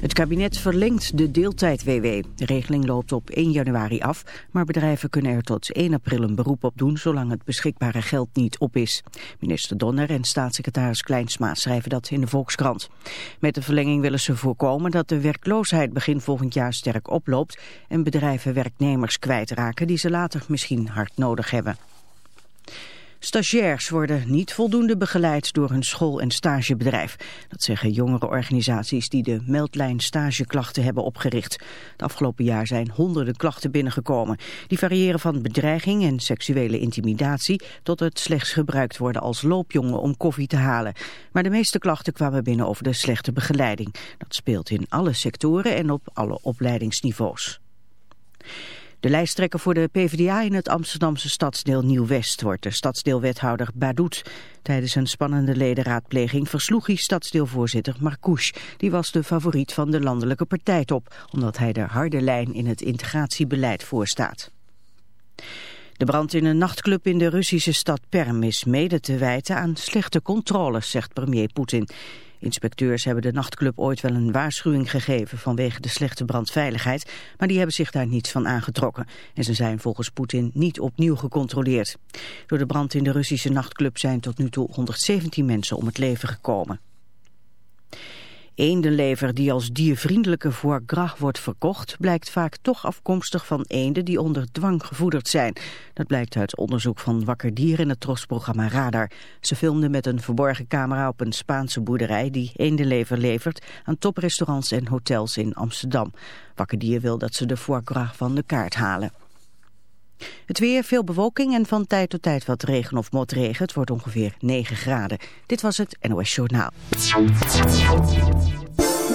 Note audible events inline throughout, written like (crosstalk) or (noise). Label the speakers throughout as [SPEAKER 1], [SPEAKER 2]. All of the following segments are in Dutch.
[SPEAKER 1] Het kabinet verlengt de deeltijd-WW. De regeling loopt op 1 januari af, maar bedrijven kunnen er tot 1 april een beroep op doen zolang het beschikbare geld niet op is. Minister Donner en staatssecretaris Kleinsma schrijven dat in de Volkskrant. Met de verlenging willen ze voorkomen dat de werkloosheid begin volgend jaar sterk oploopt en bedrijven werknemers kwijtraken die ze later misschien hard nodig hebben. Stagiairs worden niet voldoende begeleid door hun school- en stagebedrijf. Dat zeggen jongere organisaties die de meldlijn stageklachten hebben opgericht. Het afgelopen jaar zijn honderden klachten binnengekomen. Die variëren van bedreiging en seksuele intimidatie tot het slechts gebruikt worden als loopjongen om koffie te halen. Maar de meeste klachten kwamen binnen over de slechte begeleiding. Dat speelt in alle sectoren en op alle opleidingsniveaus. De lijsttrekker voor de PvdA in het Amsterdamse stadsdeel Nieuw-West wordt de stadsdeelwethouder Badoet. Tijdens een spannende ledenraadpleging versloeg hij stadsdeelvoorzitter Marcouche. Die was de favoriet van de landelijke partijtop, omdat hij de harde lijn in het integratiebeleid voorstaat. De brand in een nachtclub in de Russische stad Perm is mede te wijten aan slechte controles, zegt premier Poetin. Inspecteurs hebben de nachtclub ooit wel een waarschuwing gegeven vanwege de slechte brandveiligheid, maar die hebben zich daar niets van aangetrokken. En ze zijn volgens Poetin niet opnieuw gecontroleerd. Door de brand in de Russische nachtclub zijn tot nu toe 117 mensen om het leven gekomen. Eendenlever die als diervriendelijke gras wordt verkocht... blijkt vaak toch afkomstig van eenden die onder dwang gevoederd zijn. Dat blijkt uit onderzoek van Wakker Dier in het trosprogramma Radar. Ze filmden met een verborgen camera op een Spaanse boerderij... die eendenlever levert aan toprestaurants en hotels in Amsterdam. Wakker Dier wil dat ze de foie van de kaart halen. Het weer, veel bewolking en van tijd tot tijd wat regen of motregen. Het wordt ongeveer 9 graden. Dit was het NOS Journaal.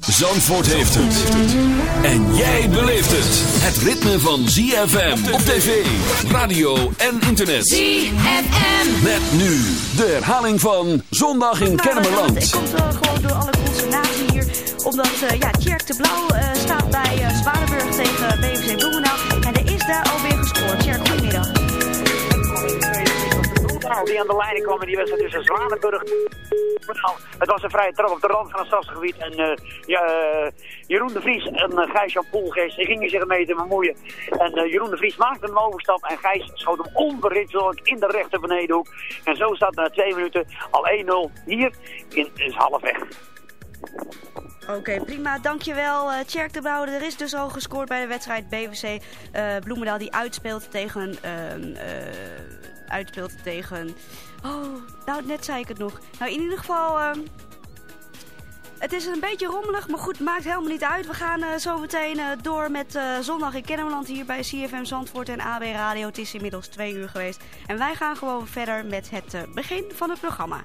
[SPEAKER 2] Zandvoort heeft het. En jij beleeft het. Het ritme van ZFM op tv, radio en internet.
[SPEAKER 3] ZFM.
[SPEAKER 2] Met nu de herhaling van Zondag in
[SPEAKER 4] Het
[SPEAKER 2] Kennemerland.
[SPEAKER 4] komt wel gewoon door alle consternatie hier. Omdat uh, ja, Tjerk de Blauw eh, staat bij uh, Zwanenburg tegen BVC Bloemendaal. En er is daar alweer gescoord. Tjerk, goedemiddag.
[SPEAKER 5] Die aan de lijnen kwam in die wedstrijd tussen Zwanenburg. Het was een vrije trap op de rand van het stadsgebied. En eh, ja, eh, Jeroen de Vries en uh, Gijs-Jan Poelgeest gingen zich ermee te bemoeien. En Jeroen de Vries maakte een overstap en Gijs schoot hem onverritzelijk in de rechter benedenhoek. En zo staat na twee minuten al 1-0 hier in is halfweg.
[SPEAKER 4] Oké, prima. Dankjewel, uh, Tjerk de Blauw. Er is dus al gescoord bij de wedstrijd BVC uh, Bloemendaal die uitspeelt tegen... Uh, uitspeelt tegen Oh, nou net zei ik het nog. Nou in ieder geval... ehm, het is een beetje rommelig, maar goed, maakt helemaal niet uit. We gaan eh, zo meteen eh, door met eh, Zondag in Kennemerland hier bij CFM Zandvoort en AB Radio. Het is inmiddels twee uur geweest. En wij gaan gewoon verder met het eh, begin van het programma.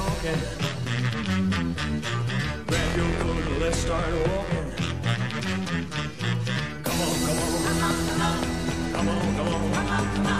[SPEAKER 3] Talking. Grab your coat and let's start walking. Come on, come on. Come on, come on. Come on, come on. Come on, come on.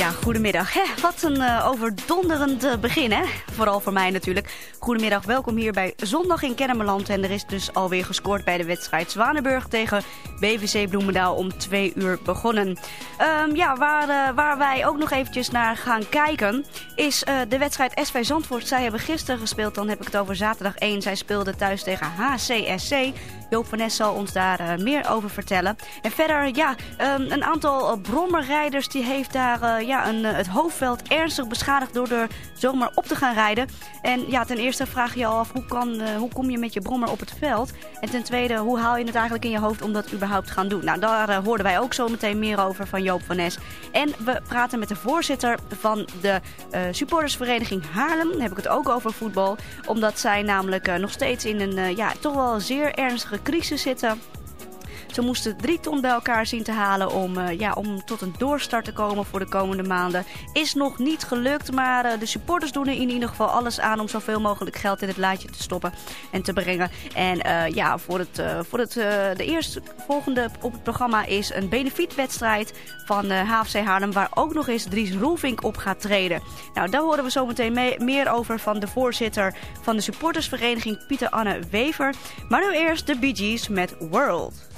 [SPEAKER 4] Ja, goedemiddag. Hè, wat een eh, overdonderend eh, begin, hè? Vooral voor mij natuurlijk. Goedemiddag, welkom hier bij Zondag in Kennemerland. En er is dus alweer gescoord bij de wedstrijd Zwanenburg tegen BVC Bloemendaal om twee uur begonnen. Ehm, ja, waar, eh, waar wij ook nog eventjes naar gaan kijken is de wedstrijd SV Zandvoort. Zij hebben gisteren gespeeld, dan heb ik het over zaterdag 1. Zij speelden thuis tegen HCSC. Joop van Nes zal ons daar eh, meer over vertellen. En verder, ja, ehm, een aantal uh, brommerrijders die heeft daar eh, ja, een, eh, het hoofdveld ernstig beschadigd door er zomaar op te gaan rijden. En ja, ten eerste vraag je al af, hoe, kan, eh, hoe kom je met je brommer op het veld? En ten tweede, hoe haal je het eigenlijk in je hoofd om dat überhaupt te gaan doen? Nou, daar eh, hoorden wij ook zo meteen meer over van Joop van Nes. En we praten met de voorzitter van de eh, supportersvereniging Haarlem. Dan heb ik het ook over voetbal. Omdat zij namelijk eh, nog steeds in een eh, ja, toch wel zeer ernstige crisis zitten. Ze moesten drie ton bij elkaar zien te halen om, eh, ja, om tot een doorstart te komen voor de komende maanden. Is nog niet gelukt, maar eh, de supporters doen er in ieder geval alles aan om zoveel mogelijk geld in het laadje te stoppen en te brengen. En eh, ja, voor, het, voor het, de eerste volgende op het programma is een benefietwedstrijd van HFC Haarlem, waar ook nog eens Dries Roelvink op gaat treden. Nou, daar horen we zometeen mee, meer over van de voorzitter van de supportersvereniging Pieter Anne Wever. Maar nu eerst de Bee Gees met World.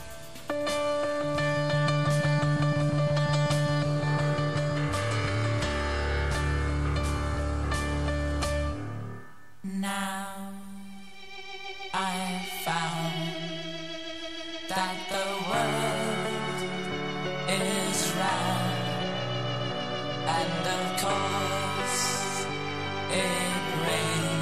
[SPEAKER 6] And of course it rains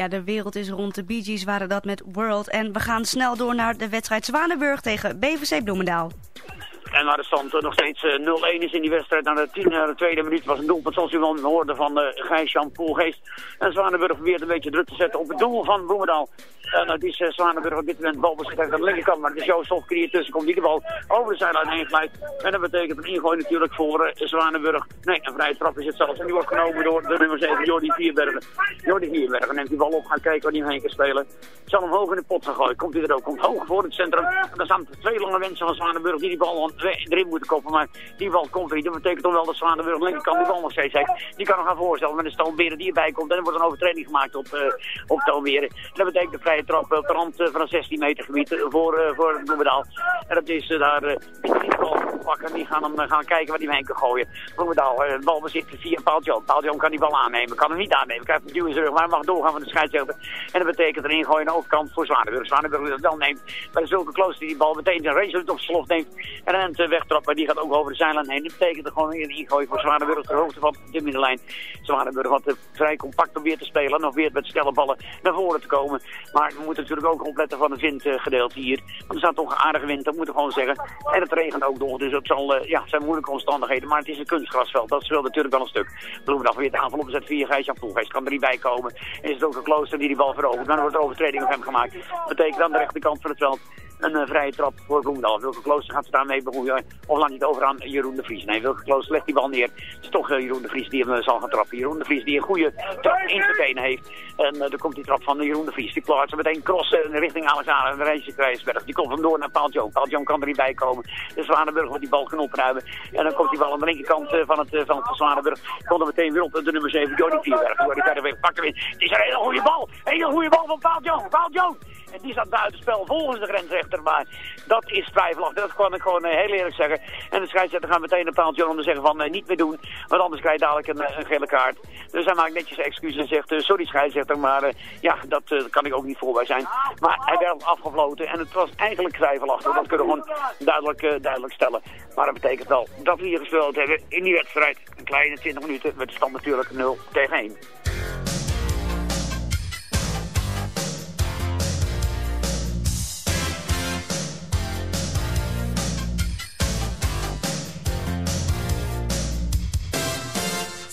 [SPEAKER 4] Ja, de wereld is rond. De Bee Gees waren dat met World. En we gaan snel door naar de wedstrijd Zwanenburg tegen BVC Bloemendaal.
[SPEAKER 5] En waar de stand eh, nog steeds eh, 0-1 is in die wedstrijd. Na de, tien, eh, de tweede minuut was een doelpunt zoals u wel hoorde van uh, Gijs-Jan Poelgeest. En Zwanenburg probeert een beetje druk te zetten op het doel van Bloemendaal. En het is uh, Zwanenburg op dit moment balbezit aan de linkerkant. Maar het is Joost Hofkrier tussen komt die de bal over de zijlijn heen. En dat betekent een ingooi natuurlijk voor uh, Zwanenburg. Nee, een vrije trap is het zelfs. En die wordt genomen door de nummer 7, Jordi Vierbergen. Jordi Vierbergen neemt die bal op, gaat kijken waar hij hem kan spelen. Zal hem hoog in de pot gaan gooien. Komt hij er ook. Komt hoog voor het centrum. En dan staan twee lange wensen van Zwanenburg die die bal erin moeten koppen. Maar die bal komt. Dat betekent toch wel dat Zwanenburg linkerkant die bal nog steeds heeft. Die kan nog gaan voorstellen met een Stoonberen die erbij komt. En er wordt een overtreding gemaakt op, uh, op Toonberen. Dat betekent de vrije trap op de rand uh, van een 16 meter gebied uh, voor, uh, voor Bloemendaal. En dat is daar pakken. Die gaan hem gaan kijken waar hij hem heen kan gooien. Bloemendaal, de bal bezit via Paul Joon. Paul Joon kan die bal aannemen. Kan hem niet aannemen. Krijgt een duw in zijn rug. Maar mag doorgaan van de scheidsrechter. En dat betekent een ingooi aan de overkant voor Zwanenburg. Zwanenburg dat wel neemt. Maar zulke close die die bal meteen een race op slof neemt. En een wegtrappen. Die gaat ook over de zijlijn heen. Dat betekent er gewoon een ingooi voor Zwanenburg ter hoogte van de middenlijn. Zwanenburg wat vrij compact probeert te spelen. Nog weer met snelle ballen naar voren te komen. Maar we moeten natuurlijk ook opletten van het windgedeelte hier. Want er staat toch een aardige wind, dat moet ik gewoon zeggen. En het regent ook nog. Dus dat zal, eh, ja, zijn moeilijke omstandigheden. Maar het is een kunstgrasveld. Dat speelt natuurlijk wel een stuk. Bloemendag weer de aanval opzet via Gijs-Jan Poelgeest. Kan er niet bij komen. En is het ook een klooster die die bal verovert. Dan wordt er overtreding op hem gemaakt. Dat betekent aan de rechterkant van het veld een uh, vrije trap voor Bloemendaal. Wilke Klooster gaat ze daarmee bemoeien. Of laat niet over aan Jeroen de Vries. Nee, Wilke Klooster legt die bal neer. Het is toch uh, Jeroen de Vries die hem uh, zal gaan trappen. Jeroen de Vries die een goede trap in zijn benen heeft. En dan komt die trap van Jeroen de Vries. Die plaatst meteen crossen richting Alexander en de Reisje Krijsberg. Die komt vandoor naar Paul Joon. Paul Joon kan er niet bij komen. De Zwanenburg wordt die bal kan opruimen. En dan komt die bal aan de linkerkant van het van Zwanenburg. Komt er meteen weer op de nummer 7, Jordi Vierberg. Jordi Vierberg pakt hem in. Het is een hele goede bal. Hele goede bal van Paul Joon. Paul Joon. En die staat buitenspel volgens de grensrechter. Maar dat is twijfelachtig. Dat kan ik gewoon uh, heel eerlijk zeggen. En de scheidsrechter gaat meteen een paaltje om te zeggen van uh, niet meer doen. Want anders krijg je dadelijk een, een gele kaart. Dus hij maakt netjes excuses en zegt sorry scheidsrechter. Maar ja, dat kan ik ook niet voorbij zijn. Maar hij werd afgefloten. En het was eigenlijk twijfelachtig. Dat kunnen we gewoon duidelijk, duidelijk stellen. Maar dat betekent wel dat we hier gespeeld hebben in die wedstrijd. Een kleine 20 minuten. Met de stand natuurlijk 0 tegen 1.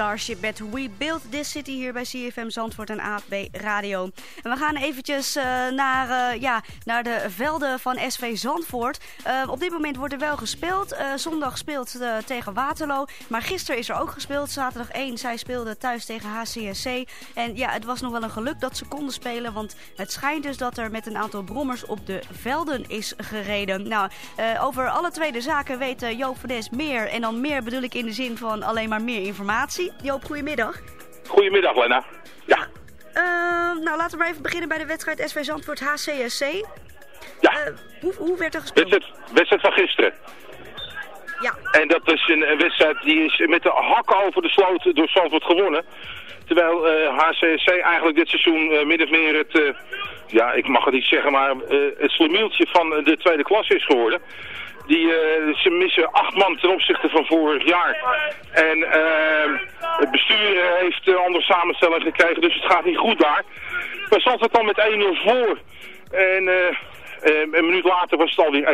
[SPEAKER 4] Starship met We Build This City hier bij CFM Zandvoort en AB Radio. En we gaan eventjes uh, naar, uh, ja, naar de velden van SV Zandvoort. Uh, op dit moment wordt er wel gespeeld. zondag speelt tegen Waterloo. Maar gisteren is er ook gespeeld. Zaterdag 1. Zij speelden thuis tegen HCSC. En ja, het was nog wel een geluk dat ze konden spelen. Want het schijnt dus dat er met een aantal brommers op de velden is gereden. Nou, over alle twee de zaken weet Joop van Des meer. En dan meer bedoel ik in de zin van alleen maar meer informatie. Joop, goedemiddag.
[SPEAKER 7] Goedemiddag, Lena. Ja.
[SPEAKER 4] Uh, nou, laten we maar even beginnen bij de wedstrijd SV Zandvoort HCSC.
[SPEAKER 7] Ja.
[SPEAKER 4] Uh, hoe, hoe werd er gespeeld?
[SPEAKER 7] Wedstrijd, wedstrijd van gisteren.
[SPEAKER 4] Ja.
[SPEAKER 7] En dat is een, een, wedstrijd die is met de hakken over de sloot door Zandvoort gewonnen. Terwijl uh, HCSC eigenlijk dit seizoen min of meer het, ja, ik mag het niet zeggen, maar het slemieltje van de tweede klasse is geworden. Die, uh, ze missen acht man ten opzichte van vorig jaar. En uh, het bestuur heeft een andere samenstelling gekregen, dus het gaat niet goed daar. Maar Zandvoort kwam met 1-0 voor. En... Uh, een minuut later was het alweer 1-1.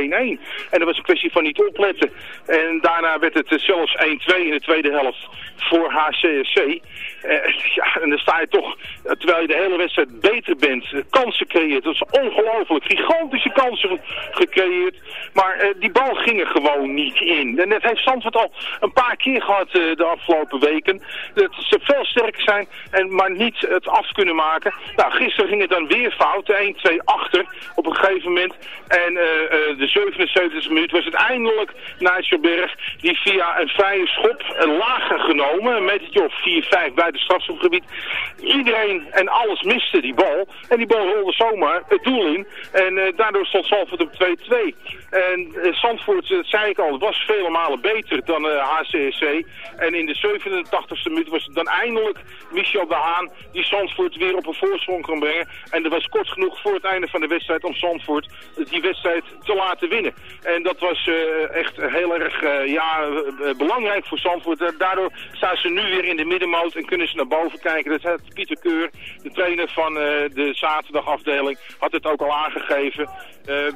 [SPEAKER 7] En dat was een kwestie van niet opletten. En daarna werd het zelfs 1-2 in de tweede helft voor HCSC. Uh, (laughs) ja, en dan sta je toch, terwijl je de hele wedstrijd beter bent, kansen creëert. Dat is ongelooflijk. Gigantische kansen gecreëerd. Maar die bal ging er gewoon niet in. En dat heeft Zandvoort al een paar keer gehad de afgelopen weken. Dat ze veel sterker zijn, en maar niet het af kunnen maken. Nou, gisteren ging het dan weer fout. 1-2 achter op een gegeven moment. En de 77e minuut was het eindelijk Nijsselberg die via een vrije schop een lager genomen. Een metertje of 4-5 bij het strafschopgebied. Iedereen en alles miste die bal. En die bal rolde zomaar het doel in. En daardoor stond Zandvoort op 2-2. En uh, Zandvoort, zei ik al, was vele malen beter dan HCSC. En in de 87e minuut was het dan eindelijk Michel de Haan die Zandvoort weer op een voorsprong kon brengen. En dat was kort genoeg voor het einde van de wedstrijd om Zandvoort die wedstrijd te laten winnen. En dat was echt heel erg ja, belangrijk voor Zandvoort. Daardoor staan ze nu weer in de middenmoot en kunnen ze naar boven kijken. Dat had Pieter Keur, de trainer van de zaterdagafdeling, had het ook al aangegeven.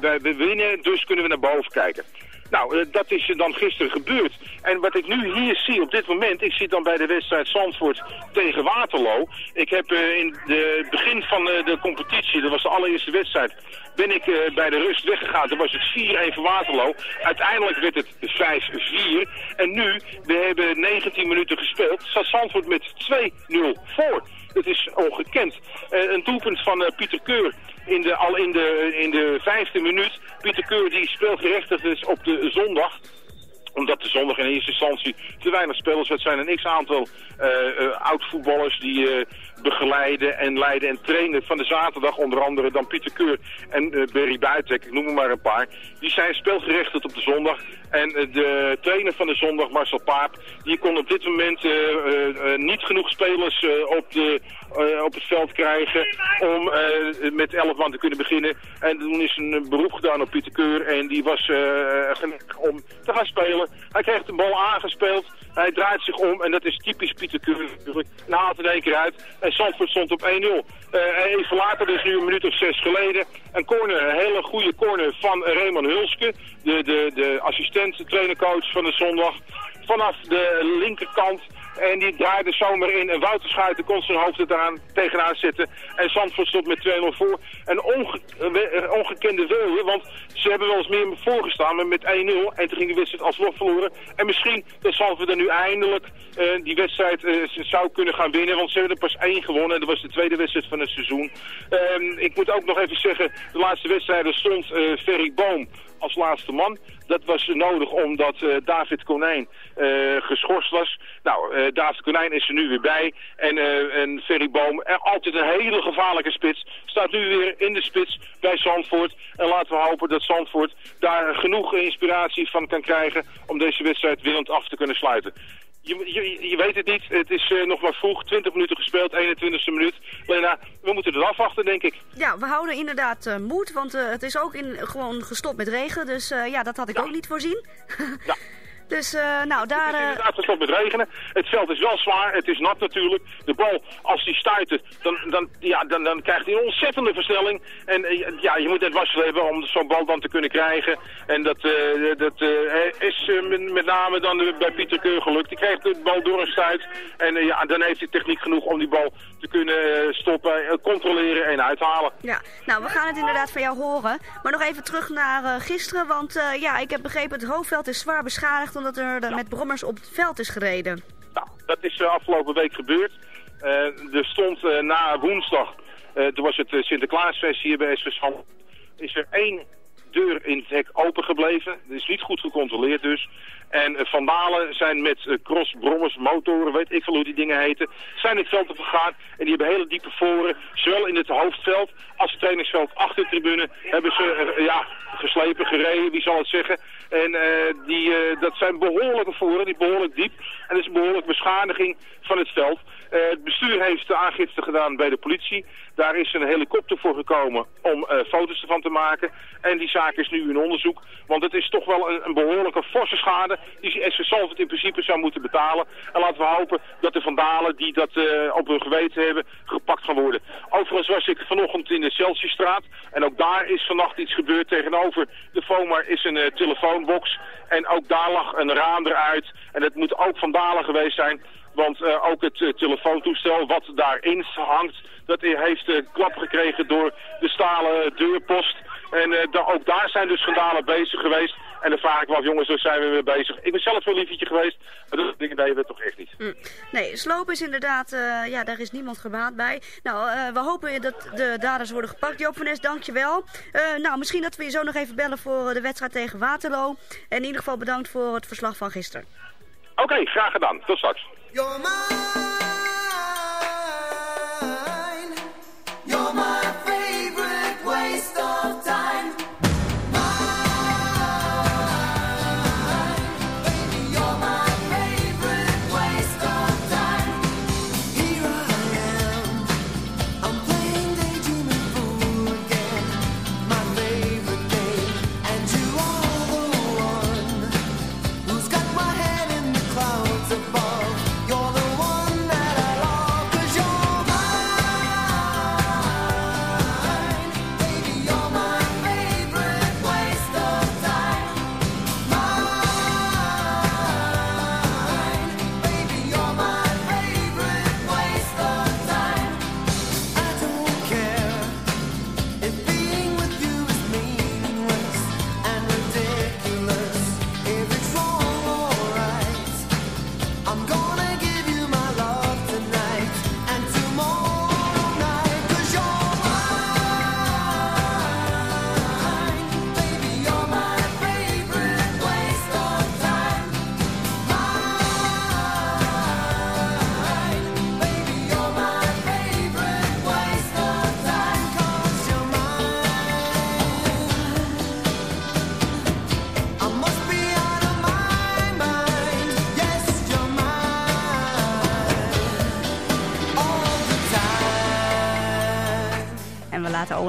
[SPEAKER 7] wij winnen, dus kunnen we naar boven kijken. Nou, uh, dat is dan gisteren gebeurd. En wat ik nu hier zie op dit moment, ik zit dan bij de wedstrijd Zandvoort tegen Waterloo. Ik heb uh, in het begin van uh, de competitie, dat was de allereerste wedstrijd, ben ik bij de rust weggegaan. Toen was het 4-1 voor Waterloo. Uiteindelijk werd het 5-4. En nu, we hebben 19 minuten gespeeld, staat Zandvoort met 2-0 voor. Het is ongekend. een doelpunt van Pieter Keur in de, al in de, in de vijfde minuut. Pieter Keur die speelgerechtigd is op de zondag omdat de zondag in eerste instantie te weinig spelers Het zijn een x-aantal uh, uh, oud-voetballers die uh, begeleiden en leiden en trainen van de zaterdag. Onder andere dan Pieter Keur en Berry Buitek, ik noem maar een paar. Die zijn speelgerechtigd op de zondag. En de trainer van de zondag, Marcel Paap, die kon op dit moment niet genoeg spelers op, de, op het veld krijgen om met 11 man te kunnen beginnen. En toen is een beroep gedaan op Pieter Keur en die was om te gaan spelen. Hij kreeg de bal aangespeeld. Hij draait zich om en dat is typisch Pieter Keur. En haalt in één keer uit. En Zandvoort stond op 1-0. Uh, even later, dus nu een minuut of zes geleden, een corner, een hele goede corner van Raymond Hulske. De, de, de assistent, de trainercoach van de zondag. Vanaf de linkerkant en die draaide zomaar in. En Wouter Schuiten kon zijn hoofd eraan tegenaan zetten. En Zandvoort stond met 2-0 voor. En onge ongekende wilde, want ze hebben wel eens meer voorgestaan. Maar met 1-0. En toen ging de wedstrijd alsnog verloren. En misschien dat Zandvoort er nu eindelijk uh, die wedstrijd uh, zou kunnen gaan winnen. Want ze hebben er pas één gewonnen. En dat was de tweede wedstrijd van het seizoen. Um, ik moet ook nog even zeggen, de laatste wedstrijd stond Ferry Boom als laatste man. Dat was nodig omdat uh, David Konijn uh, geschorst was. Nou, uh, David Konijn is er nu weer bij. En, en Ferry Boom, altijd een hele gevaarlijke spits, staat nu weer in de spits bij Zandvoort. En laten we hopen dat Zandvoort daar genoeg inspiratie van kan krijgen om deze wedstrijd winnend af te kunnen sluiten. Je, je, je, weet het niet. Het is uh, nog maar vroeg. 20 minuten gespeeld, 21ste minuut. Lena, we moeten het afwachten, denk ik.
[SPEAKER 4] Ja, we houden inderdaad uh, moed. Want uh, het is ook in, gewoon gestopt met regen. Dus ja, dat had ik ja. ook niet voorzien.
[SPEAKER 7] ja. (laughs)
[SPEAKER 4] Dus eh, nou, daar...
[SPEAKER 7] Het is
[SPEAKER 4] eh,
[SPEAKER 7] inderdaad gestopt met regenen. Het veld is wel zwaar, het is nat natuurlijk. De bal, als die stuiten, dan, dan, ja, dan, dan krijgt hij een ontzettende versnelling. En eh, ja, je moet net wassen hebben om zo'n bal dan te kunnen krijgen. En dat, dat is met- name dan bij Pieter Keur gelukt. Die krijgt de bal door een stuit. En ja, dan heeft hij techniek genoeg om die bal te kunnen stoppen, controleren en uithalen.
[SPEAKER 4] Ja, nou, we gaan het inderdaad van jou horen. Maar nog even terug naar gisteren, want ja, ik heb begrepen het hoofdveld is zwaar beschadigd omdat er eh, met brommers op het veld is gereden.
[SPEAKER 7] Nou, dat is eh, afgelopen week gebeurd. Eh, er stond na woensdag, toen was het Sinterklaasfeest hier bij SV Zand, is er één deur in het hek open gebleven. Dat is niet goed gecontroleerd dus. En eh, vandalen zijn met eh, cross, brommers, motoren, weet ik veel hoe die dingen heten, zijn het veld op gegaan. En die hebben hele diepe voren, zowel in het hoofdveld als het trainingsveld achter de tribune, hebben ze eh, ja, geslepen, gereden, wie zal het zeggen. En die, dat zijn behoorlijke voren, die behoorlijk diep. En dat is een behoorlijke beschadiging van het veld. Het bestuur heeft de aangifte gedaan bij de politie. Daar is een helikopter voor gekomen om foto's ervan te maken. En die zaak is nu in onderzoek. Want het is toch wel een, behoorlijke forse schade die SV Salford in principe zou moeten betalen. En laten we hopen dat de vandalen die dat eh, op hun geweten hebben gepakt gaan worden. Overigens was ik vanochtend in de Celsiusstraat. En ook daar is vannacht iets gebeurd. Tegenover de FOMAR is een eh, telefoonbox. En ook daar lag een raam eruit. En het moet ook vandalen geweest zijn. Want eh, ook het telefoontoestel wat daarin hangt, dat heeft eh, klap gekregen door de stalen deurpost. En eh, da- ook daar zijn dus vandalen bezig geweest. En dan vraag ik me af, jongens, zo zijn we weer bezig. Ik ben zelf wel liefje geweest, maar dat dingen deden we toch echt niet.
[SPEAKER 4] Hm. Nee, sloop is inderdaad, eh, ja, daar is niemand gebaat bij. Nou, eh, we hopen dat de daders worden gepakt. Joop van Nes, dankjewel. Eh nou, misschien dat we je zo nog even bellen voor de wedstrijd tegen Waterloo. En in ieder geval bedankt voor het verslag van gisteren.
[SPEAKER 7] Oké, graag gedaan. Tot straks.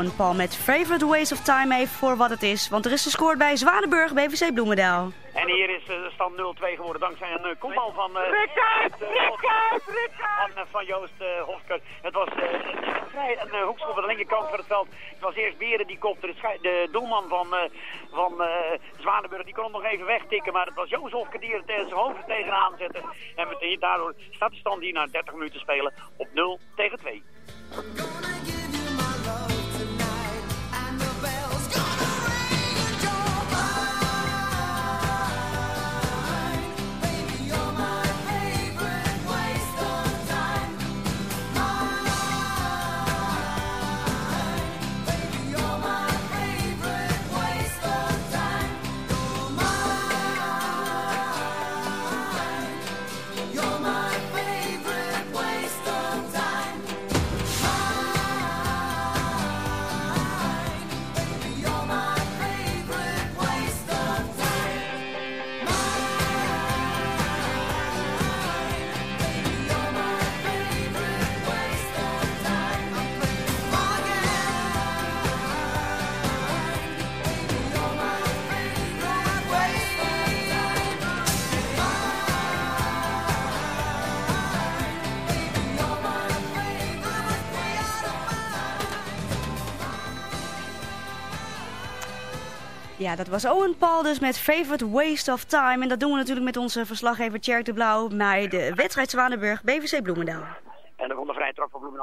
[SPEAKER 4] Owen Paul met Favorite Waste of Time even voor wat het is. Want er is gescoord bij Zwanenburg, BVC Bloemendaal.
[SPEAKER 5] En hier is eh, de stand 0-2 geworden dankzij een uh, kopbal van... eh eh,
[SPEAKER 8] Rickert,
[SPEAKER 5] Van, eh, van Joost eh Hofker. Het was eh, een vrij een uh, hoekschop aan de linkerkant van het veld. Het was eerst Beren die kopte. De, de doelman van, eh van eh Zwanenburg die kon hem nog even wegtikken. Maar het was Joost Hofker die er tegen zijn hoofd er tegenaan zette. En meteen daardoor staat de stand hier na 30 minuten spelen op 0 tegen 2.
[SPEAKER 4] Ja, dat was Owen Paul dus met Favorite Waste of Time. En dat doen we natuurlijk met onze verslaggever Tjerk de Blauw... bij de wedstrijd Zwanenburg, BVC Bloemendaal.
[SPEAKER 5] En er komt een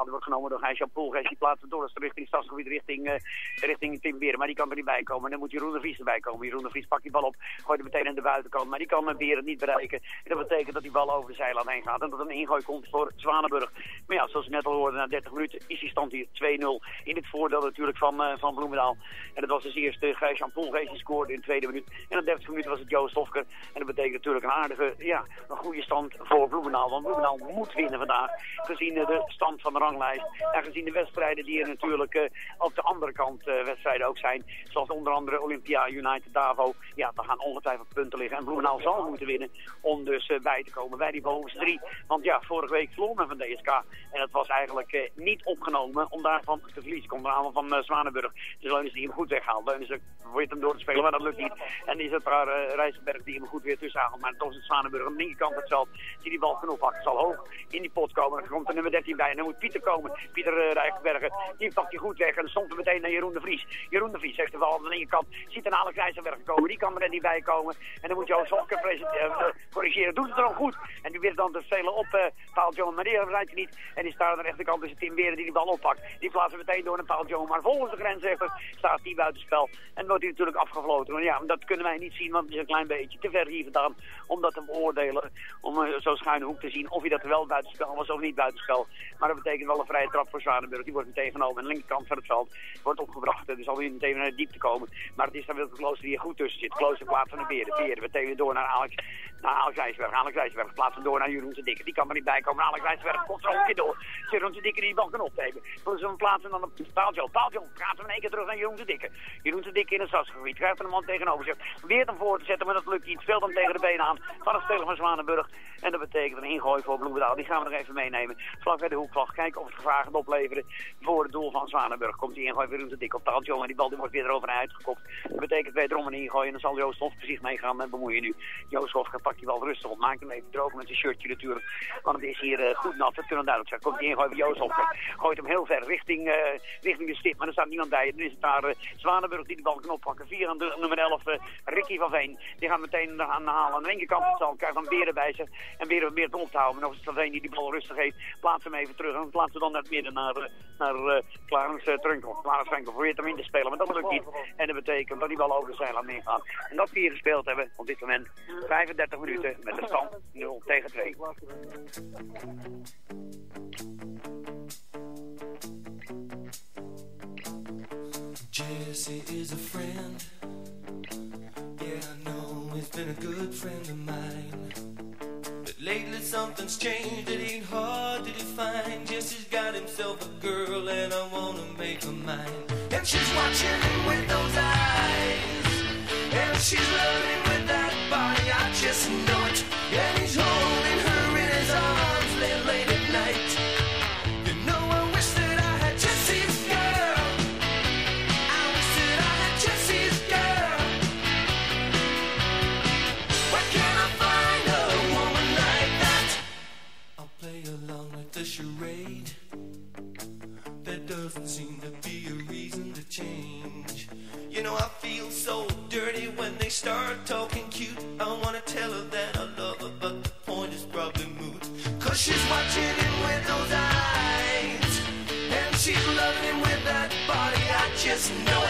[SPEAKER 5] Die wordt genomen door Gijs-Jan Poelgeest. Die plaatst door richting Stadsgebied, richting, eh richting Tim Beren. Maar die kan er niet bij komen. En dan moet Jeroen de Vries erbij komen. Jeroen de Vries pakt die bal op. Gooit hem meteen aan de buitenkant. Maar die kan Beren niet bereiken. En dat betekent dat die bal over de zijlijn heen gaat. En dat een ingooi komt voor Zwanenburg. Maar ja, zoals we net al hoorden, na 30 minuten is die stand hier 2-0. In het voordeel natuurlijk van, eh, van Bloemendaal. En dat was dus eerst uh, Gijs-Jan Poelgeest die scoorde in de tweede minuut. En in de 30 minuten was het Joost Hofker. En dat betekent natuurlijk een aardige, ja, een goede stand voor Bloemendaal. Want Bloemendaal moet winnen vandaag. Gezien eh, de stand van de ranglijst. En gezien de wedstrijden die er natuurlijk eh, op de andere kant eh, wedstrijden ook zijn. Zoals onder andere Olympia, United, Davo. Ja, daar gaan ongetwijfeld punten liggen. En Bloemendaal zal moeten winnen om dus eh, bij te komen bij die bovenste drie. Want ja, vorige week verloor men van DSK. En het was eigenlijk niet opgenomen om daarvan te verliezen. Komt aanval van Zwanenburg. Dus Leunis die hem goed weghaalt. Leunis probeert hem door te spelen, maar dat lukt niet. En is het daar uh, Rijsselberg die hem goed weer tussen haalt. Maar toch is het Zwanenburg aan de linkerkant het veld. Die die bal kan oppakken. Zal hoog in die pot komen. Dan komt er nummer 13 bij. En dan moet Pieter komen. Pieter uh. Die pakt hij goed weg. En dan stond er meteen naar Jeroen de Vries. Jeroen de Vries heeft de bal aan de linkerkant. Ziet een Alex Rijsselberg komen. Die kan er niet bij komen. En dan moet Joost Hofker uh, corrigeren. Doet het er al goed. En die weer dan te spelen op uh, Paul John. Maar die rijdt niet. En die staat aan de rechterkant. Dus Tim Beren die die bal oppakt. Die plaatsen meteen door naar Paul John. Maar volgens de grensrechter staat die buitenspel. En wordt hij natuurlijk afgefloten. Maar ja, dat kunnen wij niet zien. Want het is een klein beetje te ver hier vandaan. Om dat te beoordelen. Om uh, zo'n schuine hoek te zien. Of hij dat wel buitenspel was of niet buitenspel. Maar dat betekent wel een vrije trap voor Zwanenburg. Die wordt meteen genomen. Aan de linkerkant van het veld wordt opgebracht. Dus zal weer meteen naar de diepte komen. Maar het is dan wel de Klooster die er goed tussen zit. Klooster plaatst van de Beren. Beren meteen weer door naar Alex. Naar Alex Rijsberg. Alex Rijsberg plaatst hem door naar Jeroen de Dikke. Die kan er niet bij komen. Alex Rijsberg komt er ook weer door. Jeroen de Dikke die bal kan opnemen. Ze hem plaatsen dan op Paaltje. Paaltje gaat hem in één keer terug naar Jeroen de Dikke. Jeroen de Dikke in het stadsgebied. Krijgt een man tegenover zich. Weer hem voor te zetten, maar dat lukt niet. Speelt hem tegen de benen aan van het speler van Zwanenburg. En dat betekent een ingooi voor Bloemendaal. Die gaan we nog even meenemen. Vlak bij de hoekvlag. Kijken of het gevaar gaat opleveren voor het doel van Zwanenburg. Komt die ingooi Jeroen de Dikke op Paaltje. En die bal die wordt weer erover uitgekopt. Dat betekent wederom een ingooi. En dan zal Joost Hof precies meegaan en bemoeien nu. Joost Hof pakt die bal rustig op. Maakt hem even droog met zijn shirtje natuurlijk. Want het is hier uh, goed nat. Dat kunnen we duidelijk zeggen. Komt die ingooi bij Joost Hof. Gooit hem heel ver richting, uh, richting de stip. Maar er staat niemand bij. Dan is het daar uh, Zwanenburg die de bal kan oppakken. 4 aan nummer 11, uh, Ricky van Veen. Die gaat meteen aan halen. Aan de linkerkant het zal. Krijgt dan Beren bij zich. En Beren weer op te houden. Maar nog is het Van Veen die die bal rustig heeft. Plaats hem even terug. En plaatsen we dan naar het midden. Naar, naar uh, Clarence uh, Trunkel. Clarence Trunkel probeert hem in te spelen. Maar dat lukt niet. En dat betekent dat die bal over de zijlijn. En dat we hier gespeeld hebben op dit moment 35 minuten met de stand 0 tegen 2.
[SPEAKER 9] Jesse is a friend. Yeah, I know he's been a good friend of mine. But lately something's changed, it ain't hard to define. Jesse's got himself a girl, and I wanna make her mine. And she's watching with those eyes. And she's loving with that Just. I just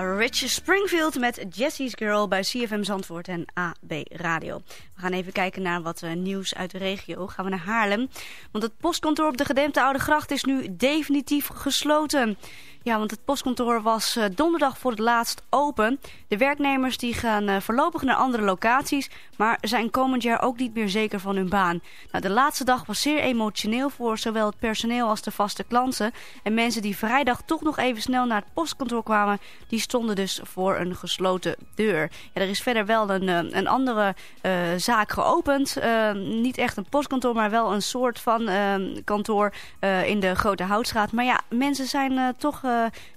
[SPEAKER 4] Rich Springfield met Jessie's Girl bij CFM Zandvoort en AB Radio. We gaan even kijken naar wat eh, nieuws uit de regio. Gaan we naar Haarlem. Want het postkantoor op de gedempte Oude Gracht is nu definitief gesloten. Ja, want het postkantoor was eh, donderdag voor het laatst open. De werknemers die gaan eh, voorlopig naar andere locaties, maar zijn komend jaar ook niet meer zeker van hun baan. Nou, de laatste dag was zeer emotioneel voor zowel het personeel als de vaste klanten. En mensen die vrijdag toch nog even snel naar het postkantoor kwamen, die stonden dus voor een gesloten deur. Ja, er is verder wel een, een andere eh, zaak geopend. Eh, niet echt een postkantoor, maar wel een soort van eh, kantoor eh, in de Grote Houtstraat. Maar ja, mensen zijn eh, toch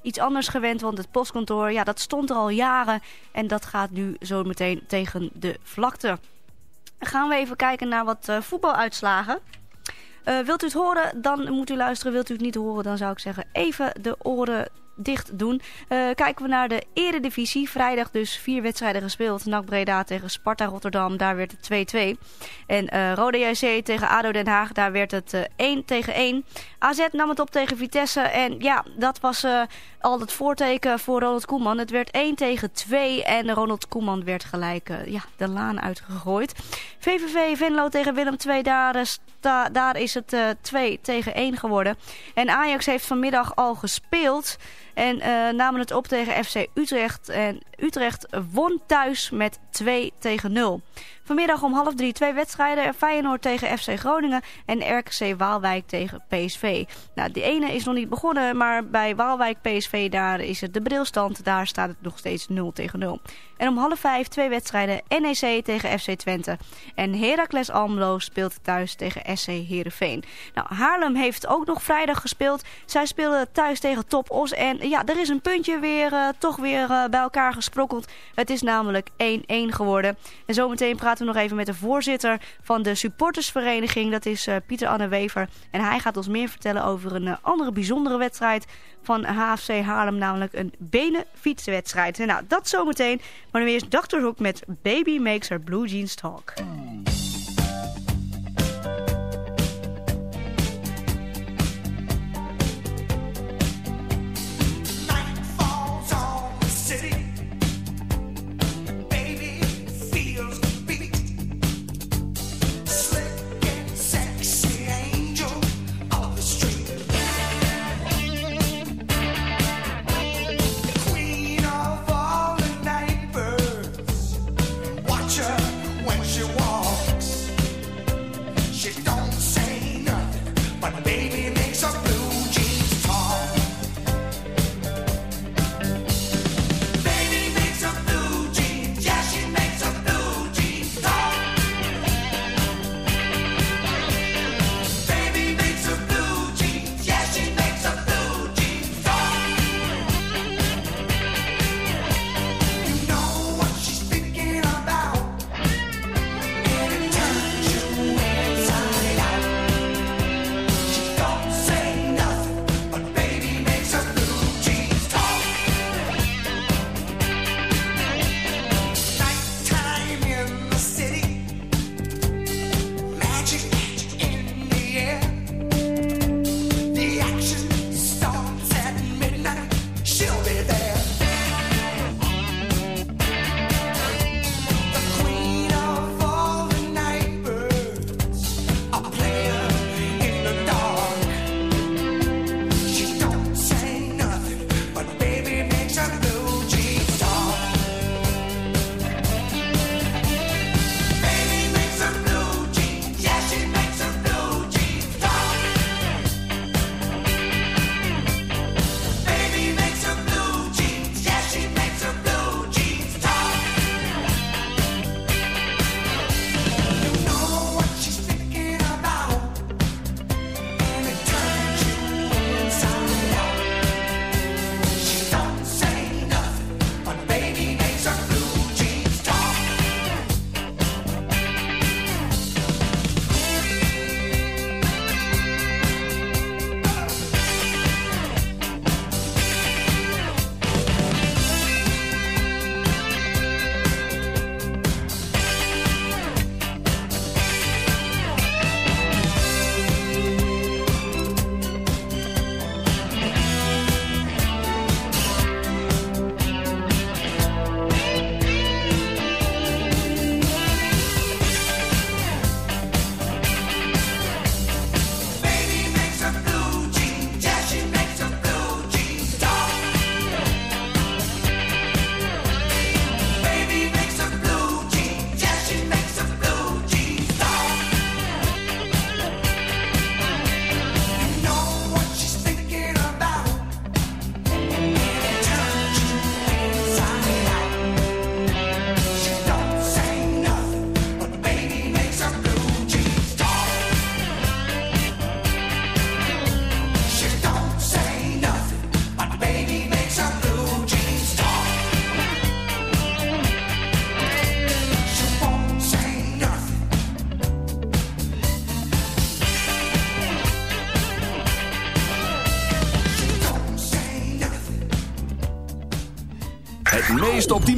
[SPEAKER 4] iets anders gewend, want het postkantoor, ja, dat stond er al jaren. En dat gaat nu zo meteen tegen de vlakte. Gaan we even kijken naar wat voetbaluitslagen. Wilt u het horen, dan moet u luisteren. Wilt u het niet horen, dan zou ik zeggen even de oren dicht doen. Eh, kijken we naar de eredivisie. Vrijdag dus vier wedstrijden gespeeld. NAC Breda tegen Sparta Rotterdam, daar werd het 2-2. En eh Rode JC tegen ADO Den Haag, daar werd het eh 1 tegen 1. AZ nam het op tegen Vitesse en ja, dat was eh, al het voorteken voor Ronald Koeman. Het werd 1 tegen 2 en Ronald Koeman werd gelijk eh, ja, de laan uitgegooid. VVV Venlo tegen Willem II, daar, eh, sta- daar is het eh 2 tegen 1 geworden. En Ajax heeft vanmiddag al gespeeld en eh, namen het op tegen FC Utrecht. En Utrecht won thuis met 2 tegen 0. Vanmiddag om half drie twee wedstrijden. Feyenoord tegen FC Groningen en RKC Waalwijk tegen PSV. Nou, de ene is nog niet begonnen, maar bij Waalwijk PSV daar is het de brilstand. Daar staat het nog steeds 0 tegen 0. En om half vijf twee wedstrijden. NEC tegen FC Twente. En Heracles Almelo speelt thuis tegen SC Heerenveen. Nou, Haarlem heeft ook nog vrijdag gespeeld. Zij speelden thuis tegen Top Os. En ja, er is een puntje weer eh, toch weer eh, bij elkaar gesprokkeld. Het is namelijk 1-1 geworden. En zometeen praten we nog even met de voorzitter van de supportersvereniging. Dat is eh, Pieter Anne Wever. En hij gaat ons meer vertellen over een andere bijzondere wedstrijd van HFC Haarlem. Namelijk een benenfietswedstrijd. En nou, dat zometeen. Maar nu eerst Dr. Hook met Baby Makes Her Blue Jeans Talk.
[SPEAKER 8] falls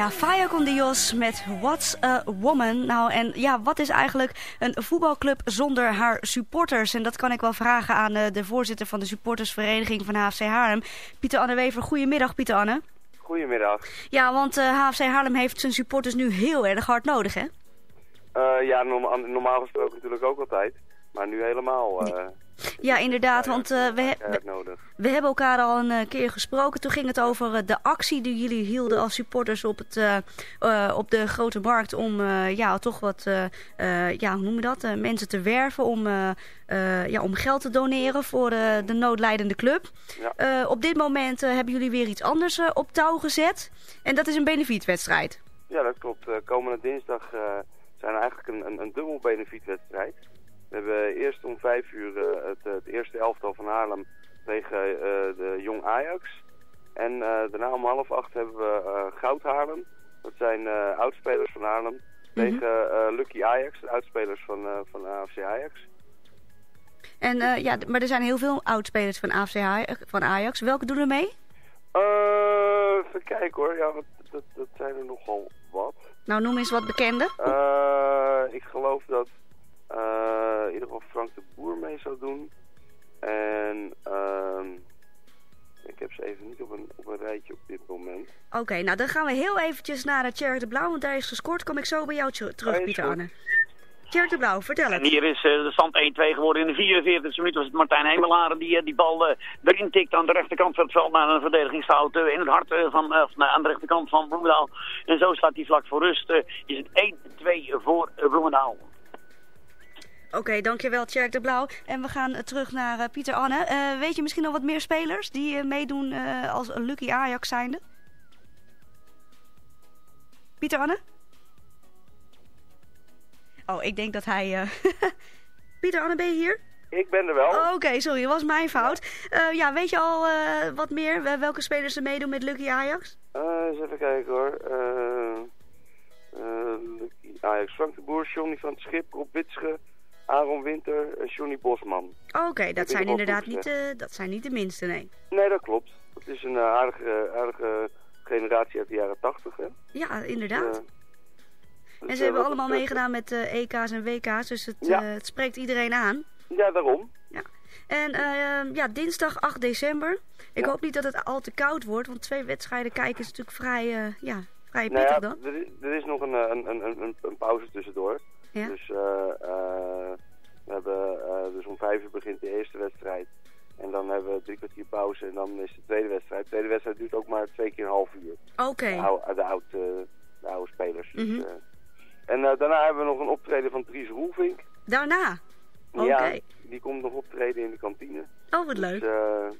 [SPEAKER 4] Ja, Faya con Dios met What's a Woman. Nou, en ja, wat is eigenlijk een voetbalclub zonder haar supporters? En dat kan ik wel vragen aan eh, de voorzitter van de supportersvereniging van HFC Haarlem, Pieter Anne Wever. Goedemiddag, Pieter Anne.
[SPEAKER 10] Goedemiddag.
[SPEAKER 4] Ja, want eh, HFC Haarlem heeft zijn supporters nu heel erg hard nodig, hè?
[SPEAKER 10] Eh, ja, norma- normaal gesproken natuurlijk ook altijd. Maar nu helemaal eh
[SPEAKER 4] Ja, inderdaad, want eh, we, we hebben elkaar al een eh, keer gesproken. Toen ging het over eh, de actie die jullie hielden als supporters op, het, op de grote markt om ja, toch wat, ja, hoe noem je dat, mensen te werven om, ja, om geld te doneren voor de noodlijdende club.
[SPEAKER 10] Ja.
[SPEAKER 4] Op dit moment hebben jullie weer iets anders op touw gezet en dat is een benefietwedstrijd.
[SPEAKER 10] Ja, dat klopt. Komende dinsdag zijn er eigenlijk een, een, een dubbel benefietwedstrijd. We hebben eerst om vijf uur eh, het, het eerste elftal van Haarlem tegen eh, de Jong Ajax. En eh, daarna om half acht hebben we eh, Goud Haarlem. Dat zijn eh, oudspelers van Haarlem. Tegen eh, Lucky Ajax, de oudspelers van, eh, van AFC Ajax.
[SPEAKER 4] En, eh, ja, maar er zijn heel veel oudspelers van, AFC van Ajax. Welke doen er mee?
[SPEAKER 10] Eh, even kijken hoor. Ja, dat, dat zijn er nogal wat.
[SPEAKER 4] Nou, noem eens wat bekende.
[SPEAKER 10] Eh, ik geloof dat eh, in ieder geval Frank de Boer mee zou doen. En ehm, ik heb ze even niet op een, op een rijtje op dit moment.
[SPEAKER 4] Oké, nou dan gaan we heel eventjes naar uh, Tjerk de Blauw, want daar is gescoord. Kom ik zo bij jou ter- terug,
[SPEAKER 5] Ah,
[SPEAKER 4] Pieter
[SPEAKER 5] goed.
[SPEAKER 4] Anne. Tjerk de Blauw, vertel
[SPEAKER 5] En
[SPEAKER 4] het.
[SPEAKER 5] hier is eh, de stand 1-2 geworden. In de 44 minuut was het Martijn Hemelaren die eh, die bal eh, erin tikt aan de rechterkant van het veld naar een verdedigingsfout eh, in het hart eh, van, eh, aan de rechterkant van Bloemendaal. En zo staat hij vlak voor rust. eh, is het 1-2 voor eh, Bloemendaal.
[SPEAKER 4] Oké, dankjewel Tjerk de Blauw. En we gaan eh, terug naar eh, Pieter Anne. Eh, weet je misschien nog wat meer spelers die meedoen als Lucky Ajax zijnde? Pieter Anne? Oh, ik denk dat hij... (laughs) Pieter Anne, ben je hier?
[SPEAKER 10] Ik ben er wel.
[SPEAKER 4] Oh, Oké, sorry, dat was mijn fout. Eh, ja, weet je al wat meer? Wel- Welke spelers er meedoen met Lucky Ajax?
[SPEAKER 10] Eh, eens even kijken hoor. Lucky Ajax Frank de Boer, Johnny van het Schip, Rob Witsche, Aaron Winter en Johnny Bosman.
[SPEAKER 4] Oké,
[SPEAKER 10] Heb
[SPEAKER 4] dat zijn inderdaad niet,
[SPEAKER 10] toegezegd?
[SPEAKER 4] eh, dat zijn niet de minste, nee.
[SPEAKER 10] Nee, dat klopt. Het is een eh, aardige, aardige generatie uit de jaren tachtig, hè?
[SPEAKER 4] Ja, inderdaad.
[SPEAKER 10] Eh,
[SPEAKER 4] en
[SPEAKER 10] dus,
[SPEAKER 4] ze
[SPEAKER 10] eh,
[SPEAKER 4] hebben allemaal meegedaan met eh, EK's en WK's, dus het,
[SPEAKER 10] Ja.
[SPEAKER 4] eh, het spreekt iedereen aan.
[SPEAKER 10] Ja, daarom.
[SPEAKER 4] En eh, ja, dinsdag 8 december. Ik hoop niet dat het al te koud wordt, want twee wedstrijden kijken is natuurlijk vrij, eh, ja, vrij
[SPEAKER 10] Nou
[SPEAKER 4] pittig
[SPEAKER 10] ja,
[SPEAKER 4] dan.
[SPEAKER 10] er, is, er is nog een, eh, een, een, een, een pauze tussendoor.
[SPEAKER 4] Ja.
[SPEAKER 10] Dus eh, eh, we hebben, eh, dus om vijf uur begint de eerste wedstrijd. En dan hebben we drie kwartier pauze en dan is de tweede wedstrijd. De tweede wedstrijd duurt ook maar twee keer een half uur.
[SPEAKER 4] Oké.
[SPEAKER 10] De, oude, de, oude, de oude spelers. Dus,
[SPEAKER 4] Mhm.
[SPEAKER 10] en daarna hebben we nog een optreden van Dries Roelvink.
[SPEAKER 4] Daarna? Oké.
[SPEAKER 10] Ja, die komt nog optreden in de kantine.
[SPEAKER 4] Oh, wat leuk.
[SPEAKER 10] Dus,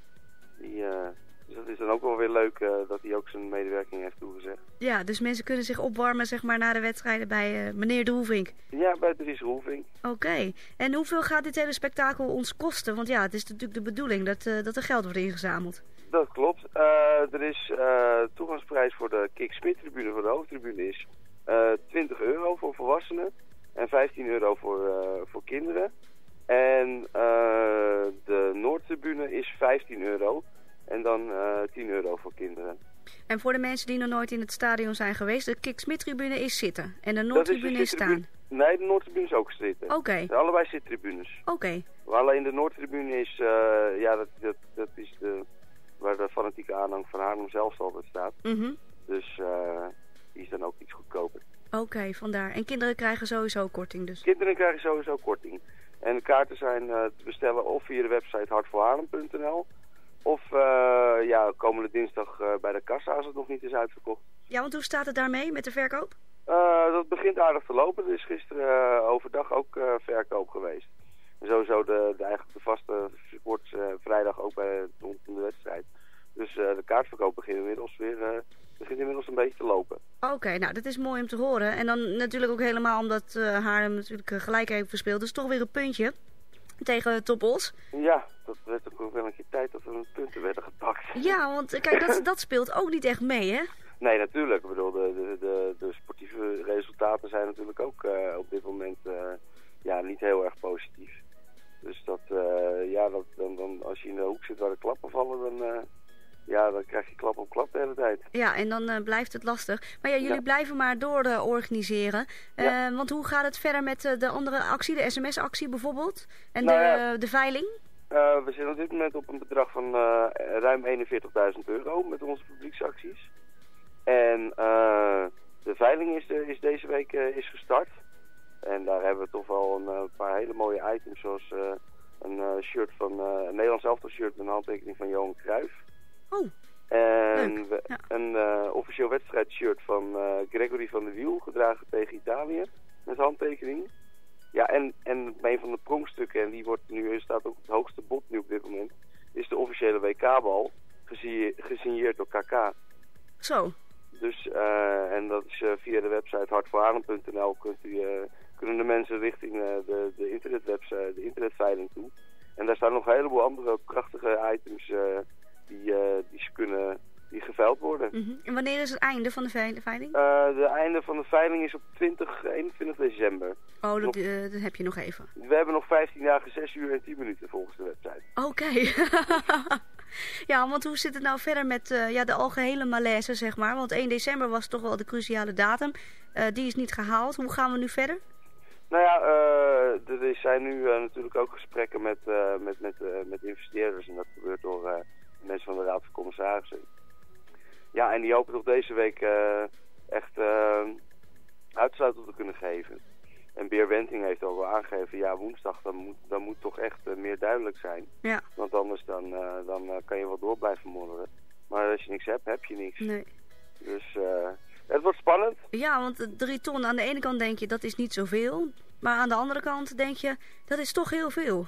[SPEAKER 10] die, dus dat is dan ook wel weer leuk eh, dat hij ook zijn medewerking heeft toegezegd.
[SPEAKER 4] Ja, dus mensen kunnen zich opwarmen zeg maar na de wedstrijden bij eh, meneer De Hoevink.
[SPEAKER 10] Ja, bij Dries Roelvink.
[SPEAKER 4] Oké. En hoeveel gaat dit hele spektakel ons kosten? Want ja, het is natuurlijk de bedoeling dat, eh, dat er geld wordt ingezameld.
[SPEAKER 10] Dat klopt. Er is toegangsprijs voor de Kik Smit tribune, voor de hoofdtribune is eh 20 euro voor volwassenen en 15 euro voor, voor kinderen. En de Noordtribune is 15 euro en dan eh 10 euro voor kinderen.
[SPEAKER 4] En voor de mensen die nog nooit in het stadion zijn geweest, de Kik Smit-tribune is zitten. En de Noordtribune is staan.
[SPEAKER 10] Nee, de Noordtribune is ook zitten.
[SPEAKER 4] Oké.
[SPEAKER 10] Allebei zittribunes.
[SPEAKER 4] Oké.
[SPEAKER 10] Maar alleen de Noordtribune is, eh, ja, dat, dat, dat is de, waar de fanatieke aanhang van Haarlem zelf altijd staat.
[SPEAKER 4] Mhm.
[SPEAKER 10] Dus eh, die is dan ook iets goedkoper.
[SPEAKER 4] Oké, vandaar. En kinderen krijgen sowieso korting dus.
[SPEAKER 10] Kinderen krijgen sowieso korting. En de kaarten zijn eh, te bestellen of via de website hartvoorhaarlem.nl of eh, ja, komende dinsdag eh, bij de kassa als het nog niet is uitverkocht.
[SPEAKER 4] Ja, want hoe staat het daarmee met de verkoop?
[SPEAKER 10] Eh, dat begint aardig te lopen. Er is gisteren overdag ook verkoop geweest. En sowieso de, de, eigenlijk de vaste supports vrijdag ook bij de wedstrijd. Dus de kaartverkoop begint inmiddels weer begint inmiddels een beetje te lopen.
[SPEAKER 4] Oké, nou dat is mooi om te horen. En dan natuurlijk ook helemaal omdat eh Haarlem natuurlijk gelijk heeft verspeeld. Dus toch weer een puntje tegen Top Os.
[SPEAKER 10] Ja, dat werd ook wel een keer tijd dat er een punten werden gepakt.
[SPEAKER 4] Ja, want eh, kijk, dat, (laughs) dat speelt ook niet echt mee, hè?
[SPEAKER 10] Nee, natuurlijk. Ik bedoel, de, de, de, de sportieve resultaten zijn natuurlijk ook eh, op dit moment eh, ja, niet heel erg positief. Dus dat, ja, dat, dan, dan, als je in de hoek zit waar de klappen vallen, dan, ja, dan krijg je klap op klap de hele tijd.
[SPEAKER 4] Ja, en dan eh, blijft het lastig. Maar ja, jullie
[SPEAKER 10] Ja.
[SPEAKER 4] blijven maar door eh, organiseren. Eh, Want hoe gaat het verder met de andere actie, de sms-actie bijvoorbeeld? En
[SPEAKER 10] Nou
[SPEAKER 4] de,
[SPEAKER 10] ja.
[SPEAKER 4] de veiling?
[SPEAKER 10] We zitten op dit moment op een bedrag van ruim 41.000 euro met onze publieksacties. En de veiling is, de- is deze week is gestart. En daar hebben we toch wel een paar hele mooie items, zoals een shirt van een Nederlands elftal shirt met een handtekening van Johan Cruijff.
[SPEAKER 4] Oh,
[SPEAKER 10] En we- een eh, officieel wedstrijdshirt van eh, Gregory van der Wiel, gedragen tegen Italië, met handtekening. Ja, en, en een van de pronkstukken, en die wordt nu, staat ook op het hoogste bod nu op dit moment, is de officiële WK-bal, gesigneerd, door KK.
[SPEAKER 4] Zo.
[SPEAKER 10] Dus, eh, en dat is via de website hartvoorhaarlem.nl kunt u, kunnen de mensen richting de, de, internetwebsite, de internetveiling toe. En daar staan nog een heleboel andere prachtige items die, eh, die ze kunnen, die geveild worden.
[SPEAKER 4] Mhm. En wanneer is het einde van de veil- veiling?
[SPEAKER 10] Eh, de einde van de veiling is op 20, 21 december.
[SPEAKER 4] Oh, dat,
[SPEAKER 10] nog-
[SPEAKER 4] eh, dat heb je nog even.
[SPEAKER 10] We hebben nog 15 dagen, 6 uur en 10 minuten volgens de website.
[SPEAKER 4] Oké. (laughs) ja, want hoe zit het nou verder met eh, ja, de algehele malaise, zeg maar? Want 1 december was toch wel de cruciale datum. Eh, die is niet gehaald. Hoe gaan we nu verder?
[SPEAKER 10] Nou ja, eh, er zijn nu eh, natuurlijk ook gesprekken met, eh, met, met, eh, met investeerders. En dat gebeurt door, eh, mensen van de Raad van Commissarissen. Ja, en die hopen toch deze week eh, echt uh, uitsluiting te kunnen geven. En Beer Wenting heeft ook wel aangegeven, ja woensdag dan moet, dan moet toch echt eh, meer duidelijk zijn.
[SPEAKER 4] Ja.
[SPEAKER 10] Want anders dan, eh, dan eh, kan je wel door blijven modderen. Maar als je niks hebt, heb je niks.
[SPEAKER 4] Nee.
[SPEAKER 10] Dus eh, het wordt spannend.
[SPEAKER 4] Ja, want eh, drie ton, aan de ene kant denk je dat is niet zoveel. Maar aan de andere kant denk je, dat is toch heel veel.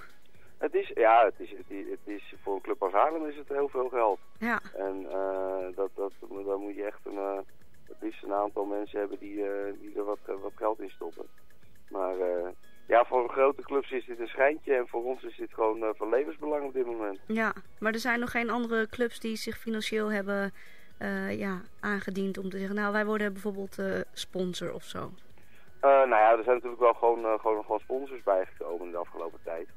[SPEAKER 10] Het is, ja, het is, het is, het is, voor een club als Haarlem is het heel veel geld.
[SPEAKER 4] Ja.
[SPEAKER 10] En eh, dat, dat, dan moet je echt een, eh, het liefst een aantal mensen hebben die, eh, die er wat, wat geld in stoppen. Maar ja, voor grote clubs is dit een schijntje en voor ons is dit gewoon van levensbelang op dit moment.
[SPEAKER 4] Ja, maar er zijn nog geen andere clubs die zich financieel hebben ja, aangediend om te zeggen, nou wij worden bijvoorbeeld sponsor of zo.
[SPEAKER 10] Nou ja, er zijn natuurlijk wel gewoon, gewoon, gewoon sponsors bijgekomen in de afgelopen tijd.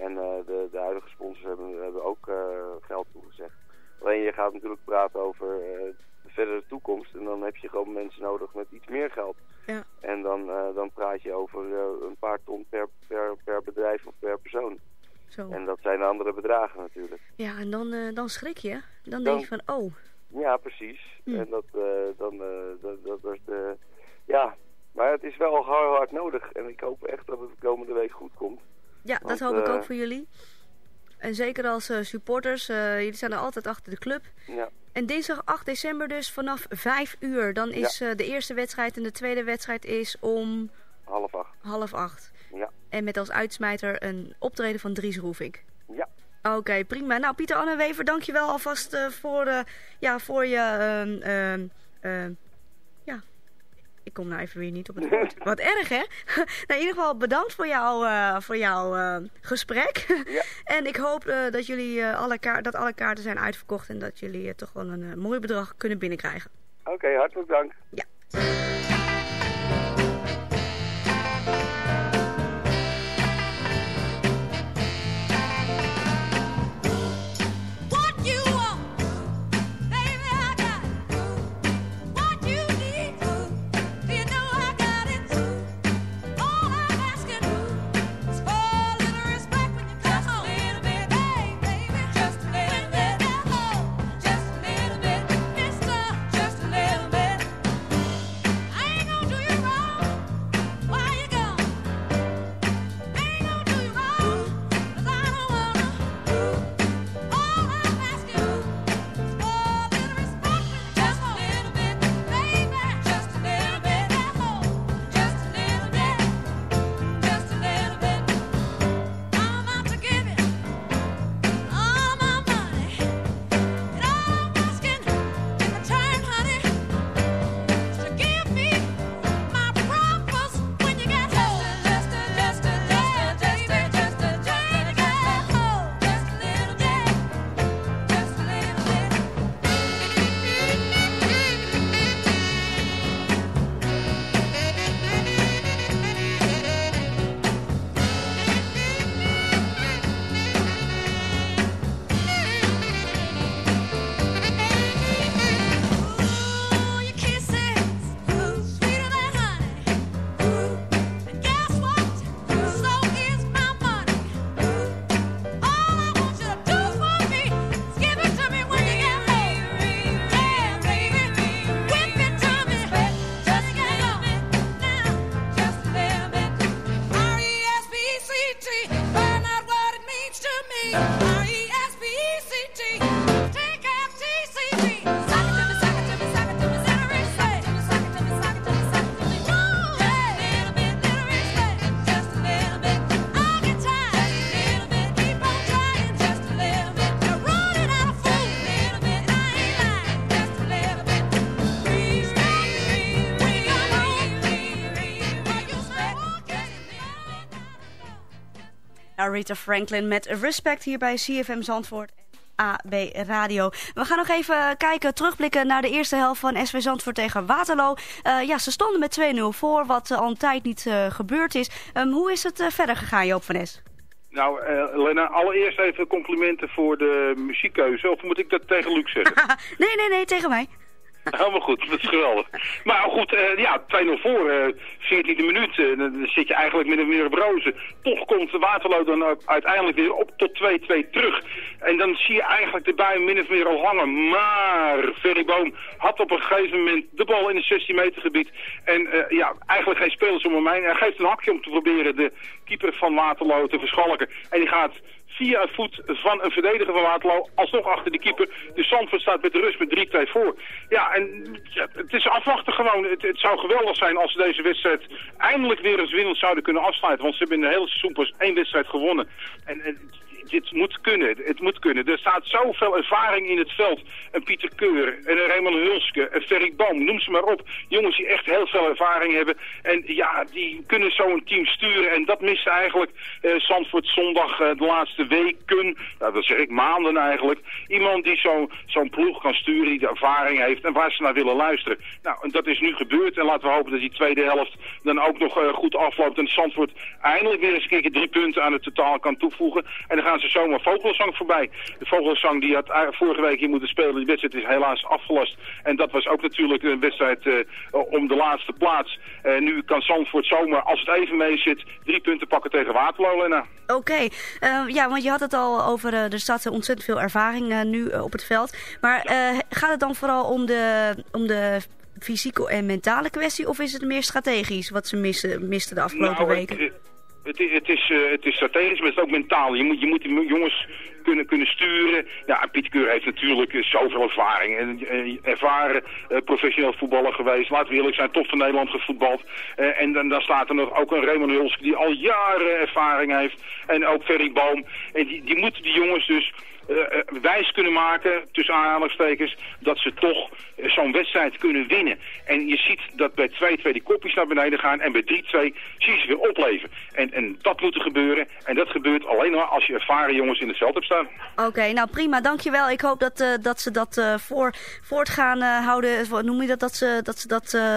[SPEAKER 10] En eh, de, de huidige sponsors hebben, hebben ook eh, geld toegezegd. Alleen je gaat natuurlijk praten over eh, de verdere toekomst. En dan heb je gewoon mensen nodig met iets meer geld.
[SPEAKER 4] Ja.
[SPEAKER 10] En dan, dan praat je over een paar ton per, per, per bedrijf of per persoon.
[SPEAKER 4] Zo.
[SPEAKER 10] En dat zijn andere bedragen natuurlijk.
[SPEAKER 4] Ja, en dan, dan schrik je. Dan
[SPEAKER 10] Dan-
[SPEAKER 4] denk je van, oh,
[SPEAKER 10] Ja, precies.
[SPEAKER 4] Hm.
[SPEAKER 10] En dat, dan, dat, dat, is de... Ja, maar het is wel hard, hard nodig. En ik hoop echt dat het de komende week goed komt.
[SPEAKER 4] Ja, dat hoop ik
[SPEAKER 10] eh,
[SPEAKER 4] ook voor jullie. En zeker als eh, supporters, eh, jullie staan er altijd achter de club.
[SPEAKER 10] Ja.
[SPEAKER 4] En dinsdag 8 december dus vanaf 5 uur. Dan is eh, de eerste wedstrijd en de tweede wedstrijd is om
[SPEAKER 10] Half acht.
[SPEAKER 4] half acht.
[SPEAKER 10] Ja.
[SPEAKER 4] En met als uitsmijter een optreden van Dries Roefink.
[SPEAKER 10] Ja.
[SPEAKER 4] Oké, prima. Nou, Pieter Anne Wever, dankjewel alvast eh, voor, eh, ja, voor je... ja, ik kom nou even weer niet op het (laughs) woord. Wat erg, hè? (laughs) nou, in ieder geval bedankt voor, jou, eh, voor jouw eh, gesprek. (laughs) en ik hoop eh, dat, jullie, alle kaart, dat alle kaarten zijn uitverkocht... en dat jullie toch wel een mooi bedrag kunnen binnenkrijgen.
[SPEAKER 10] Oké, hartelijk dank.
[SPEAKER 4] Ja. Aretha Franklin met Respect hier bij CFM Zandvoort. AB Radio. We gaan nog even kijken, terugblikken naar de eerste helft van SV Zandvoort tegen Waterloo. Eh, ja, ze stonden met 2-0 voor, wat eh, al een tijd niet eh, gebeurd is. Ehm, hoe is het verder gegaan, Joop van Es?
[SPEAKER 7] Nou, Lena, allereerst even complimenten voor de muziekkeuze. Of moet ik dat tegen Luc zeggen? (laughs)
[SPEAKER 4] nee, nee, nee, tegen mij. (laughs)
[SPEAKER 7] Helemaal goed, dat is geweldig. Maar goed, eh, ja, 2-0 voor, eh 14e minuut, eh, dan zit je eigenlijk min of meer op rozen. Toch komt Waterloo dan uiteindelijk weer op tot 2-2 terug. En dan zie je eigenlijk de bui min of meer al hangen. Maar Ferry Boom had op een gegeven moment de bal in het 16 meter gebied. En eh, ja, eigenlijk geen spelers om hem heen. Hij geeft een hakje om te proberen de keeper van Waterloo te verschalken. En die gaat via voet van een verdediger van Waterloo alsnog achter de keeper. Dus Zandvoort staat met de rust met 3-2 voor. Ja, en het is afwachten gewoon. Het, het zou geweldig zijn als ze deze wedstrijd eindelijk weer eens winnend zouden kunnen afsluiten. Want ze hebben in de hele seizoen pas één wedstrijd gewonnen. En, en dit moet kunnen, het moet kunnen. Er staat zoveel ervaring in het veld. Een Pieter Keur, en een Raymond Hulske, een Ferry Boom, noem ze maar op. Jongens die echt heel veel ervaring hebben. En ja, die kunnen zo'n team sturen. En dat mist eigenlijk eh, Zandvoort zondag eh, de laatste weken. Nou, dat zeg ik maanden eigenlijk. Iemand die zo- zo'n ploeg kan sturen, die de ervaring heeft en waar ze naar willen luisteren. Nou, dat is nu gebeurd. En laten we hopen dat die tweede helft dan ook nog eh, goed afloopt. En Zandvoort eindelijk weer eens een keer drie punten aan het totaal kan toevoegen. En dan gaan ze zomaar Vogelzang voorbij. De Vogelzang die had vorige week hier moeten spelen. Die wedstrijd is helaas afgelast. En dat was ook natuurlijk een wedstrijd eh, om de laatste plaats. En nu kan Zandvoort zomaar, als het even mee zit, drie punten pakken tegen Waterloo. Lena.
[SPEAKER 4] Oké, eh, ja, want je had het al over, er staat ontzettend veel ervaring nu op het veld. Maar gaat het dan vooral om de, om de fysieke en mentale kwestie of is het meer strategisch wat ze missen, misten de afgelopen
[SPEAKER 7] Nou,
[SPEAKER 4] weken?
[SPEAKER 7] Het, het, is, eh, het is strategisch, maar het is ook mentaal. Je moet, je moet die jongens kunnen, kunnen sturen. Ja, Piet Keur heeft natuurlijk eh, zoveel ervaring. En, eh, ervaren professioneel voetballer geweest. Laten we eerlijk zijn, top van Nederland gevoetbald. En dan, dan staat er nog ook een Raymond Hulske die al jaren ervaring heeft. En ook Ferry Boom. En die, die moeten die jongens dus wijs kunnen maken, tussen aanhalingstekens, dat ze toch eh, zo'n wedstrijd kunnen winnen. En je ziet dat bij 2-2 die kopjes naar beneden gaan en bij 3-2 zie je ze weer opleven. En, en dat moet er gebeuren. En dat gebeurt alleen maar als je ervaren jongens in het veld hebt staan.
[SPEAKER 4] Oké, nou prima, dankjewel. Ik hoop dat, eh, dat ze dat eh, voor, voort gaan eh, houden. Noem je dat? Dat ze dat, ze dat eh,